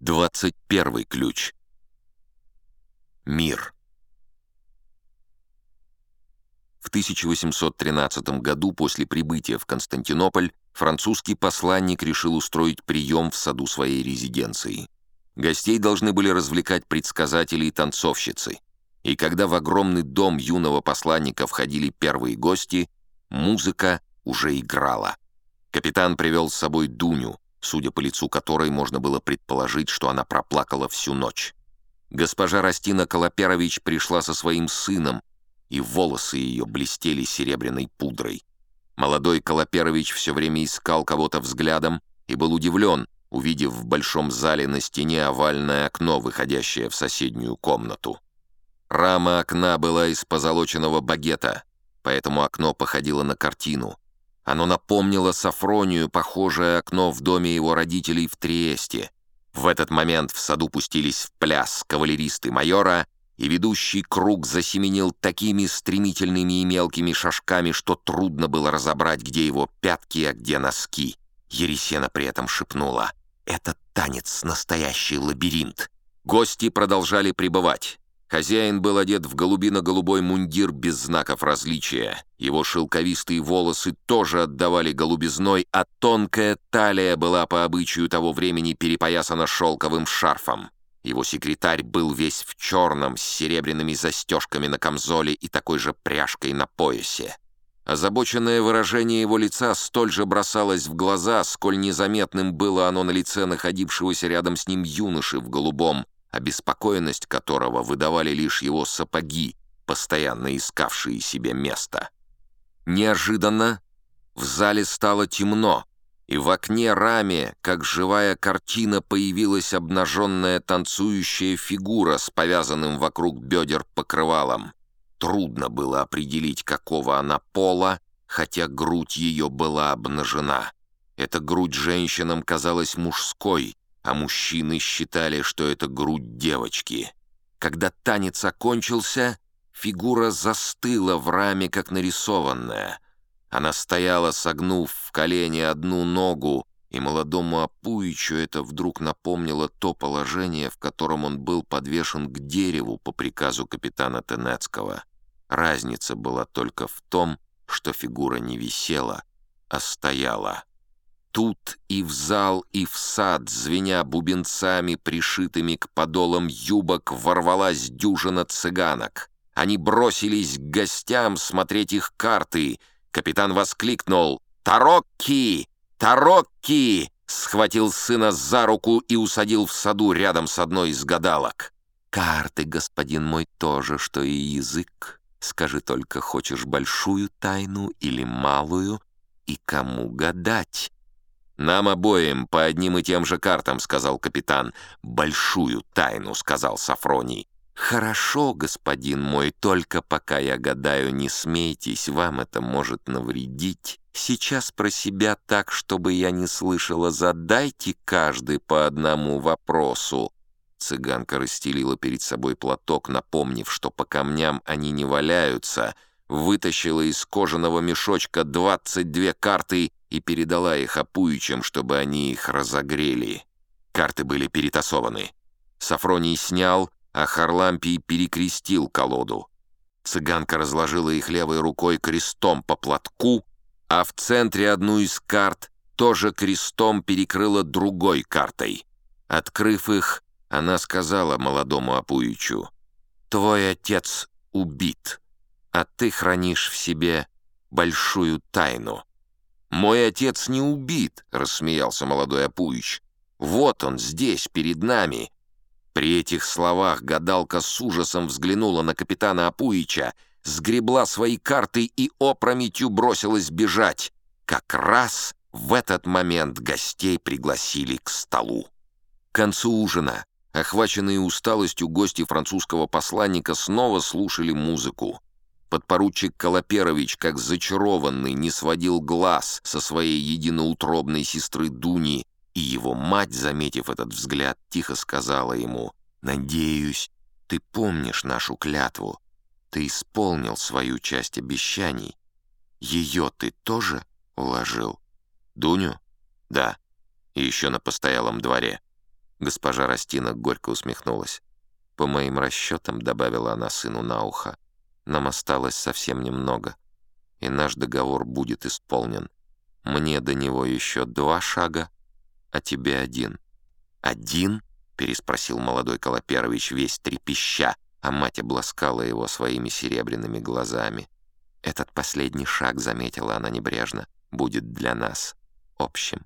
21 ключ. Мир. В 1813 году после прибытия в Константинополь французский посланник решил устроить прием в саду своей резиденции. Гостей должны были развлекать предсказатели и танцовщицы. И когда в огромный дом юного посланника входили первые гости, музыка уже играла. Капитан привел с собой Дуню, судя по лицу которой можно было предположить, что она проплакала всю ночь. Госпожа Растина Колоперович пришла со своим сыном, и волосы ее блестели серебряной пудрой. Молодой Колоперович все время искал кого-то взглядом и был удивлен, увидев в большом зале на стене овальное окно, выходящее в соседнюю комнату. Рама окна была из позолоченного багета, поэтому окно походило на картину. Оно напомнило Сафронию похожее окно в доме его родителей в Триесте. В этот момент в саду пустились в пляс кавалеристы майора, и ведущий круг засеменил такими стремительными и мелкими шажками, что трудно было разобрать, где его пятки, а где носки. Ересена при этом шепнула «Это танец, настоящий лабиринт». Гости продолжали пребывать. Хозяин был одет в голубино-голубой мундир без знаков различия. Его шелковистые волосы тоже отдавали голубизной, а тонкая талия была по обычаю того времени перепоясана шелковым шарфом. Его секретарь был весь в черном, с серебряными застежками на камзоле и такой же пряжкой на поясе. Озабоченное выражение его лица столь же бросалось в глаза, сколь незаметным было оно на лице находившегося рядом с ним юноши в голубом, обеспокоенность которого выдавали лишь его сапоги, постоянно искавшие себе место. Неожиданно в зале стало темно, и в окне раме, как живая картина, появилась обнаженная танцующая фигура с повязанным вокруг бедер покрывалом. Трудно было определить, какого она пола, хотя грудь ее была обнажена. Эта грудь женщинам казалась мужской, а мужчины считали, что это грудь девочки. Когда танец окончился, фигура застыла в раме, как нарисованная. Она стояла, согнув в колени одну ногу, и молодому Апуичу это вдруг напомнило то положение, в котором он был подвешен к дереву по приказу капитана Тенецкого. Разница была только в том, что фигура не висела, а стояла. Тут и в зал, и в сад, звеня бубенцами, пришитыми к подолам юбок, ворвалась дюжина цыганок. Они бросились к гостям смотреть их карты. Капитан воскликнул «Тарокки! Тарокки!» схватил сына за руку и усадил в саду рядом с одной из гадалок. «Карты, господин мой, тоже, что и язык. Скажи только, хочешь большую тайну или малую, и кому гадать?» «Нам обоим по одним и тем же картам», — сказал капитан. «Большую тайну», — сказал Сафроний. «Хорошо, господин мой, только пока я гадаю, не смейтесь, вам это может навредить. Сейчас про себя так, чтобы я не слышала, задайте каждый по одному вопросу». Цыганка расстелила перед собой платок, напомнив, что по камням они не валяются, вытащила из кожаного мешочка двадцать две карты и передала их Апуичам, чтобы они их разогрели. Карты были перетасованы. Сафроний снял, а Харлампий перекрестил колоду. Цыганка разложила их левой рукой крестом по платку, а в центре одну из карт тоже крестом перекрыла другой картой. Открыв их, она сказала молодому Апуичу, «Твой отец убит, а ты хранишь в себе большую тайну». «Мой отец не убит», — рассмеялся молодой Апуич. «Вот он, здесь, перед нами». При этих словах гадалка с ужасом взглянула на капитана Апуича, сгребла свои карты и опрометью бросилась бежать. Как раз в этот момент гостей пригласили к столу. К концу ужина, охваченные усталостью гости французского посланника, снова слушали музыку. Подпоручик Колоперович, как зачарованный, не сводил глаз со своей единоутробной сестры Дуни, и его мать, заметив этот взгляд, тихо сказала ему, «Надеюсь, ты помнишь нашу клятву. Ты исполнил свою часть обещаний. Ее ты тоже уложил?» «Дуню?» «Да. И еще на постоялом дворе». Госпожа Растина горько усмехнулась. «По моим расчетам», — добавила она сыну на ухо, — «нам осталось совсем немного, и наш договор будет исполнен. Мне до него еще два шага, а тебе один». «Один?» — переспросил молодой Колоперович, весь трепеща, а мать обласкала его своими серебряными глазами. «Этот последний шаг», — заметила она небрежно, — «будет для нас общим».